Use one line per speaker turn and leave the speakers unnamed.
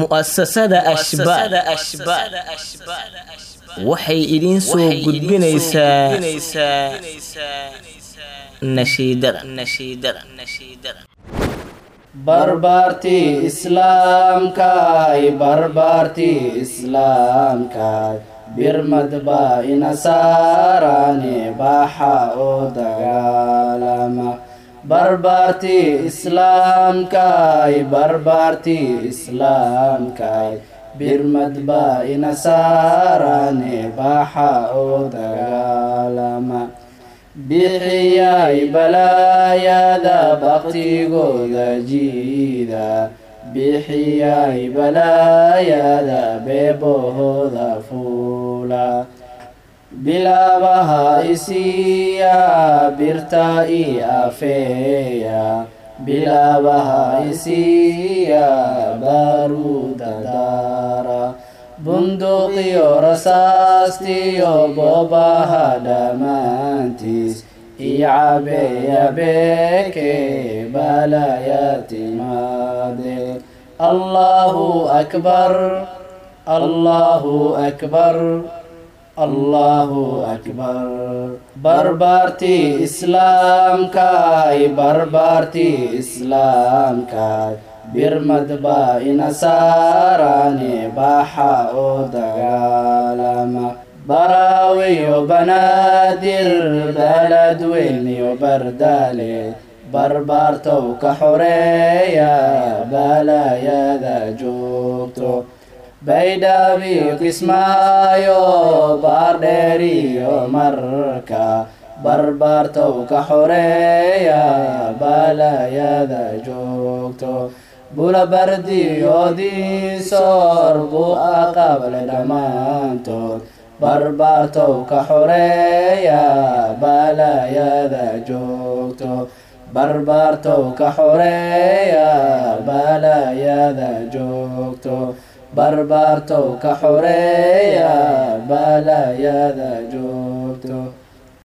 mu'asasada ashbaa. Waxay idiin soo gudbinaysaa nashiidada.
barbaartii islaamkaay barbaartii islaamkaay birmad baa ina saarane baaxa oo dagaalama barbaartii islaamkaay barbaartii islaamkaay birmad baa ina saarane baaxa oo dagaalama bixiyay balaayada baktigooda jiida bixiyay balaayada beebahooda fuula bilaabaha isiya birta i afeeya bilaabaha isiya baruuda daara bunduuqiyo rasaastiyo boobaha dhammaantiis iyo cabeeya beeke balaya timaade allahu akbar allahu akbar allahu akbar. Barbaartii islaamkaay barbaartii islaamkaay birmad baa ina saarane baaxa oo dagaalama baraawiyo banaadir baladweyn iyo bardaale barbaartow ka xoreeya balayada joogto baydhaabiyo kismaayo baardheeriyo marka barbaartow ka xoreeya balayada joogto bulabardiyoodiisoor buu aqable dhammaantood barbaartow ka xoreeya balayada joogto barbaartow ka xoreeya balayada joogto barbaartow ka xoreeya balayada joogto